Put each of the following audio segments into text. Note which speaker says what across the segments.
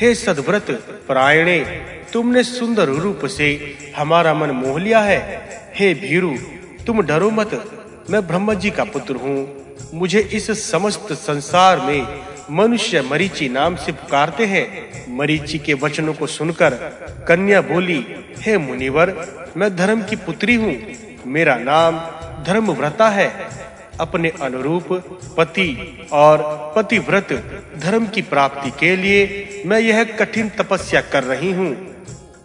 Speaker 1: हे सदव्रत, परायणे, तुमने सुंदर रूप से हमारा मन मोह लिया है। हे भीरु, तुम डरो मत, मैं ब्रह्म जी का पुत्र हूँ। मुझे इस समस्त संसार में मनुष्य मरीचि नाम से पुकारते हैं। मरीचि के वचनों को सुनकर कन्या बोली, हे मुनिवर, मैं धर्म की पुत्री हूँ। मेरा नाम धर्मव्रता है। अपने अनुरूप पति और पतिव्रत धर्म की प्राप्ति के लिए मैं यह कठिन तपस्या कर रही हूँ।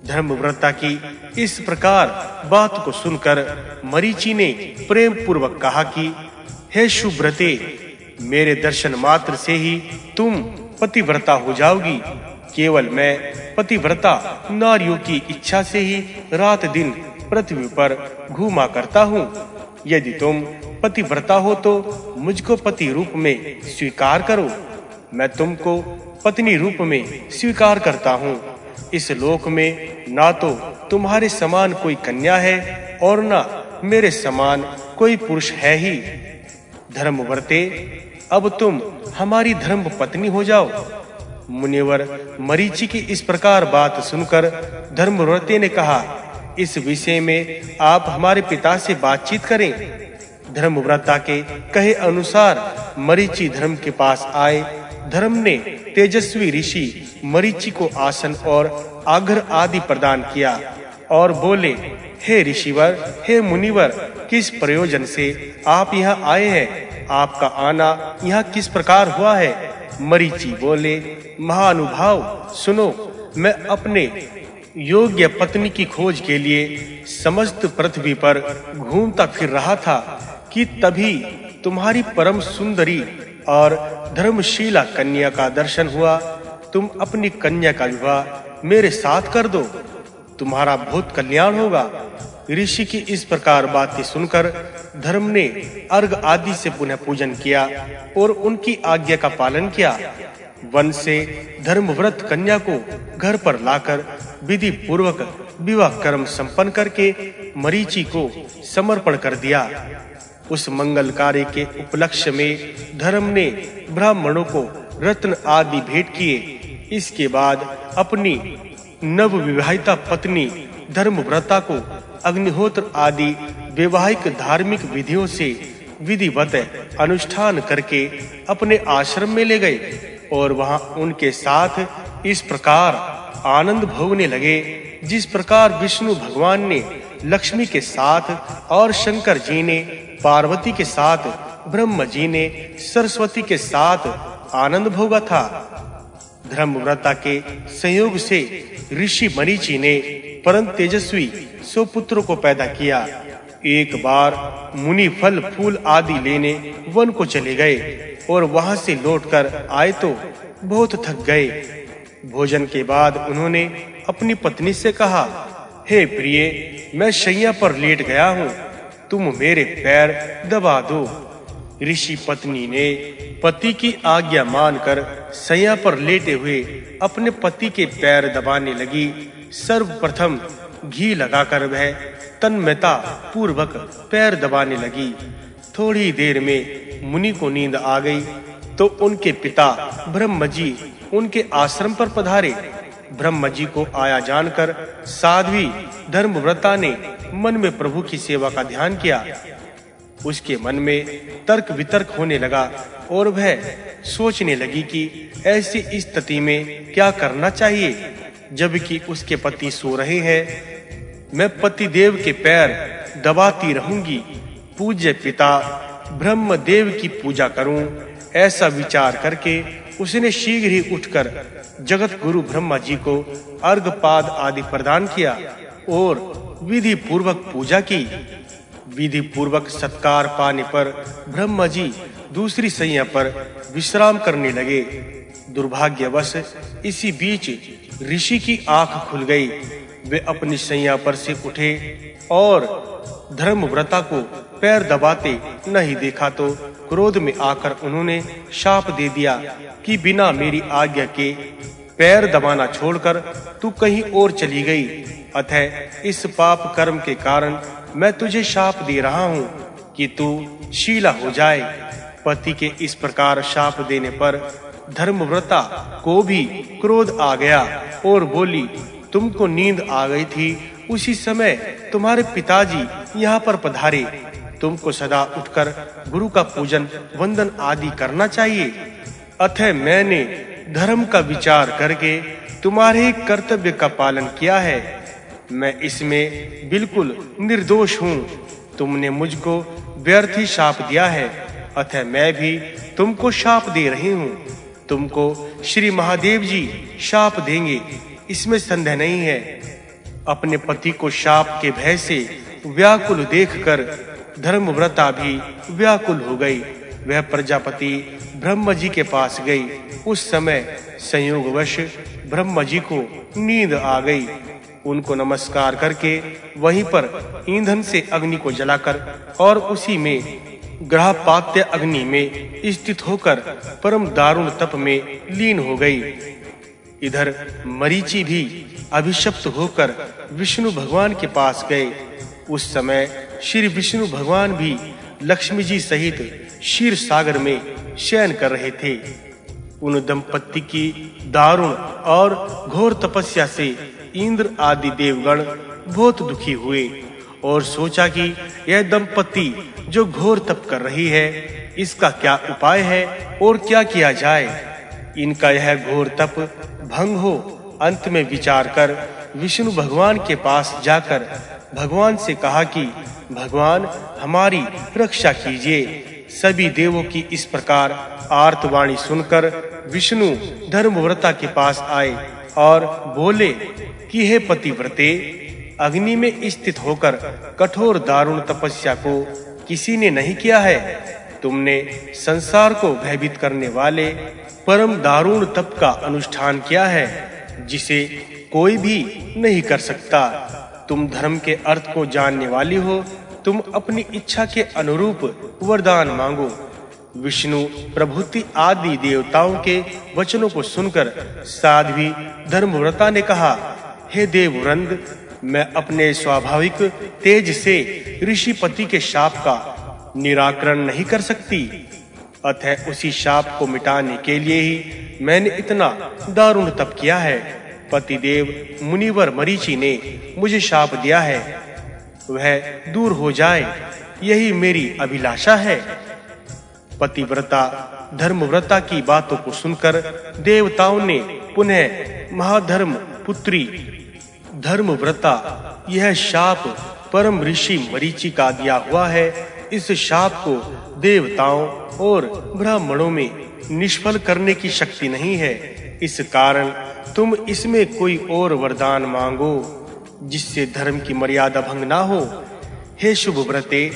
Speaker 1: धर्मव्रता की इस प्रकार बात को सुनकर मरीचि ने प्रेम पूर्वक कहा कि, हे शुभ्रते मेरे दर्शन मात्र से ही तुम पतिव्रता हो जाओगी। केवल मैं पतिव्रता नारियों की इच्छा से ही रात दिन पृथ्वी पर घूमा करता हूँ। यदि तुम पतिव्रता हो तो मुझको पति रूप में स्वीकार करो। मैं तुमको पत्नी रूप में स्वीकार करता हूँ। इस लोक में ना तो तुम्हारे समान कोई कन्या है और ना मेरे समान कोई पुरुष है ही। धर्मवर्ते, अब तुम हमारी धर्म पत्नी हो जाओ। मुनिवर मरीचि की इस प्रकार बात सुनकर धर्मव्रते ने कहा इस विषय में आप हमारे पिता से बातचीत करें। धर्मव्रता के कहे अनुसार मरीचि धर्म के पास आए। धर्म ने तेजस्वी ऋषि मरीचि को आसन और आगर आदि प्रदान किया और बोले, हे ऋषिवर, हे मुनिवर, किस प्रयोजन से आप यहाँ आए हैं? आपका आना यहाँ किस प्रकार हुआ है? मरीचि बोले, महानुभाव, सुनो, मैं अपने योग्य पत्नी की खोज के लिए समस्त पृथ्वी पर घूमता फिर रहा था कि तभी तुम्हारी परम सुंदरी और धर्मशीला कन्या का दर्शन हुआ। तुम अपनी कन्या का विवाह मेरे साथ कर दो। तुम्हारा बहुत कल्याण होगा। ऋषि की इस प्रकार बातें सुनकर धर्म ने अर्घ आदि से पुनः पूजन किया और उनकी आज्ञा का पालन किया। वन से धर्मव्रत कन्या को घर पर लाकर विधि पूर्वक विवाह कर्म संपन्न करके मरीचि को समर्पण कर दिया। उस मंगल कार्य के उपलक्ष्य में धर्म ने ब्राह्मणों को रत्न आदि भेंट किए। इसके बाद अपनी नव विवाहिता पत्नी, धर्मव्रता को अग्निहोत्र आदि वैवाहिक धार्मिक विधियों से विधिवत अनुष्ठान करके अपने आश्रम में ले गए और वहाँ उनके साथ इस प्रकार आनंद भोगने लगे, जिस प्रकार विष्णु भगवान ने लक्ष्मी के साथ और शंकर जी ने, पार्वती के साथ, ब्रह्म जी ने, सरस्वती के साथ आनंद भोगा था। धर्मव्रता के संयोग से ऋषि मरीचि ने परम तेजस्वी सो पुत्रों को पैदा किया। एक बार मुनि फल, फूल आदि लेने वन को चले गए और वहाँ से लौटकर आए तो बहुत थक गए। भोजन के बाद उन्होंने अपनी पत्नी से कहा, हे प्रिय, मैं शैया पर लेट गया हूँ। तुम मेरे पैर दबा दो। ऋषि पत्नी ने पति की आज्ञा मानकर सैया पर लेटे हुए अपने पति के पैर दबाने लगी। सर्वप्रथम घी लगाकर वह तन्मयता पूर्वक पैर दबाने लगी। थोड़ी देर में मुनि को नींद आ गई तो उनके पिता ब्रह्म जी उनके आश्रम पर पधारे। ब्रह्म जी को आया जानकर साध्वी धर्मव्रता ने मन में प्रभु की सेवा का ध्यान किया। उसके मन में तर्क वितर्क होने लगा और वह सोचने लगी कि ऐसी स्थिति में क्या करना चाहिए, जबकि उसके पति सो रहे हैं। मैं पति देव के पैर दबाती रहूँगी। पूज्य पिता ब्रह्म देव की पूजा करूँ, ऐसा विचार करके उसने शीघ्र ही उठकर जगत गुरु ब्रह्मा जी को अर्घ पाद आदि प्रदान किया और विधि पूर्वक पूजा की। विधि पूर्वक सत्कार पाने पर ब्रह्मा जी दूसरी सैया पर विश्राम करने लगे। दुर्भाग्यवश इसी बीच ऋषि की आँख खुल गई। वे अपनी सैया पर से उठे और धर्मव्रता को पैर दबाते नहीं देखा तो क्रोध में आकर उन्होंने शाप दे दिया कि बिना मेरी आज्ञा के पैर दबाना छोड़कर तू कहीं और चली गई। अतः इस पाप कर्म के कारण मैं तुझे शाप दे रहा हूँ कि तू शीला हो जाए। पति के इस प्रकार शाप देने पर धर्मव्रता को भी क्रोध आ गया और बोली, तुमको नींद आ गई थी, उसी समय तुम्हारे पिताजी यहाँ पर पधारे। तुमको सदा उठकर गुरु का पूजन, वंदन आदि करना चाहिए। अतः मैंने धर्म का विचार करके तुम्हारे कर्तव्य का पालन किया है। मैं इसमें बिल्कुल निर्दोष हूँ। तुमने मुझको व्यर्थ ही शाप दिया है। अतः मैं भी तुमको शाप दे रही हूँ। तुमको श्री महादेव जी शाप देंगे। इसमें संदेह नहीं है। अपने पति को शाप के भय से व्याकुल देखकर धर्मव्रता भी व्याकुल हो गई। वह प्रजापति ब्रह्म जी के पास गई। उस समय संयोगवश ब्रह्म जी को नींद आ गई। उनको नमस्कार करके वहीं पर ईंधन से अग्नि को जलाकर और उसी में ग्रह पात्य अग्नि में स्थित होकर परम दारुण तप में लीन हो गई। इधर मरीचि भी अभिशप्त होकर विष्णु भगवान के पास गए। उस समय श्री विष्णु भगवान भी लक्ष्मी जी सहित क्षीर सागर में शयन कर रहे थे। उन दंपति की दारुण और घोर तपस्या से इंद्र आदि देवगण बहुत दुखी हुए और सोचा कि यह दंपति जो घोर तप कर रही है, इसका क्या उपाय है और क्या किया जाए? इनका यह घोर तप भंग हो, अंत में विचार कर विष्णु भगवान के पास जाकर भगवान से कहा कि, भगवान, हमारी रक्षा कीजिए। सभी देवों की इस प्रकार आर्तवाणी सुनकर विष्णु धर्मव्रता के पास आए और बोले, कि हे पतिव्रते, अग्नि में स्थित होकर कठोर दारुण तपस्या को किसी ने नहीं किया है। तुमने संसार को भयभीत करने वाले परम दारुण तप का अनुष्ठान किया है, जिसे कोई भी नहीं कर सकता। तुम धर्म के अर्थ को जानने वाली हो, तुम अपनी इच्छा के अनुरूप वरदान मांगो। विष्णु, प्रभुति आदि देवताओं के वचनों को सुनकर साध्वी धर्मव्रता ने कहा, हे देववृंद मैं अपने स्वाभाविक तेज से ऋषिपति के शाप का निराकरण नहीं कर सकती। अतः उसी शाप को मिटाने के लिए ही मैंने इतना दारुण तप किया है। पतिदेव मुनिवर मरीचि ने मुझे शाप दिया है। वह दूर हो जाए, यही मेरी अभिलाषा है। पतिव्रता, धर्मव्रता की बातों को सुनकर देवताओं ने पुनः महाधर्म पुत्री धर्मव्रता, यह शाप परम ऋषि मरीचि का दिया हुआ है। इस शाप को देवताओं और ब्राह्मणों में निष्फल करने की शक्ति नहीं है। इस कारण तुम इसमें कोई और वरदान मांगो, जिससे धर्म की मर्यादा भंग ना हो। हे शुभ व्रते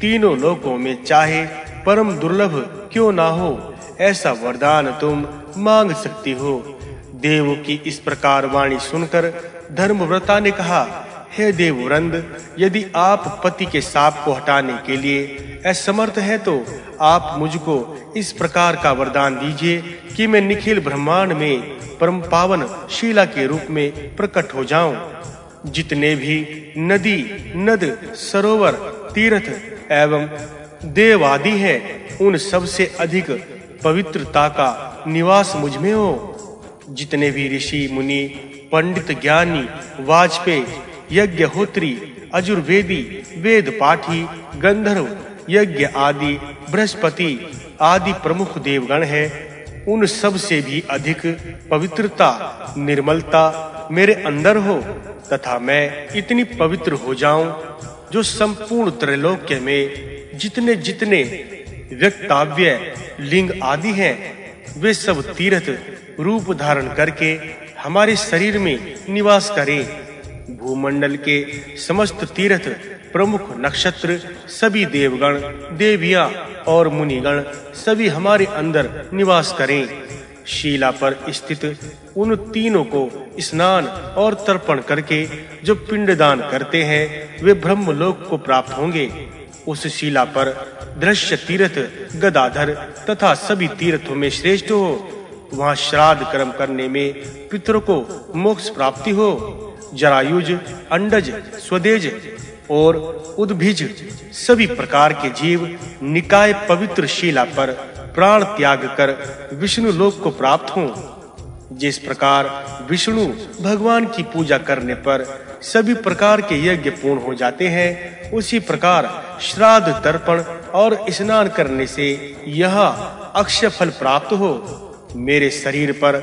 Speaker 1: तीनों लोकों में चाहे परम दुर्लभ क्यों ना हो, ऐसा वरदान तुम मांग सकती हो। देव की इस प्रकार वाणी सुनकर धर्मव्रता ने कहा, हे देववृंद, यदि आप पति के साप को हटाने के लिए असमर्थ है तो आप मुझको इस प्रकार का वरदान दीजिए कि मैं निखिल ब्रह्मांड में परम पावन शीला के रूप में प्रकट हो जाऊँ। जितने भी नदी, नद, सरोवर, तीर्थ एवं देव आदि है, उन सबसे अधिक पवित्रता का निवास मुझमें हो। जितने भी ऋषि, मुनि, पंडित, ज्ञानी, वाजपेयी, यज्ञहोत्री, अजुर्वेदी, वेद पाठी, गंधर्व, यज्ञ आदि, बृहस्पति आदि प्रमुख देवगण है, उन सबसे भी अधिक पवित्रता, निर्मलता मेरे अंदर हो, तथा मैं इतनी पवित्र हो जाऊँ, जो संपूर्ण त्रैलोक्य में जितने जितने व्यक्ताव्य, लिंग आदि हैं, वे सब तीर्थ रूप धारण करके हमारे शरीर में निवास करें। भूमंडल के समस्त तीर्थ प्रमुख नक्षत्र, सभी देवगण, देवियाँ और मुनिगण, सभी हमारे अंदर निवास करें। शीला पर स्थित उन तीनों को स्नान और तर्पण करके जो पिंडदान करते हैं, वे ब्रह्मलोक को प्राप्त होंगे। उस शिला पर दृश्य तीर्थ, गदाधर तथा सभी तीर्थों में श्रेष्ठ हो। वहाँ श्राद्ध कर्म करने में पितरों को मोक्ष प्राप्ति हो। जरायुज, अंडज, स्वदेज और उद्भिज सभी प्रकार के जीव निकाय पवित्र शिला पर प्राण त्याग कर विष्णु लोक को प्राप्त हों। जिस प्रकार विष्णु भगवान की पूजा करने पर सभी प्रकार के यज्ञ पूर्ण हो जाते हैं, उसी प्रकार श्राद्ध तर्पण और स्नान करने से यह अक्षय फल प्राप्त हो। मेरे शरीर पर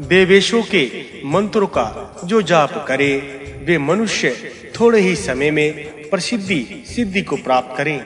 Speaker 1: देवेशों के मंत्रों का जो जाप करे, वे मनुष्य थोड़े ही समय में प्रसिद्धि सिद्धि को प्राप्त करें।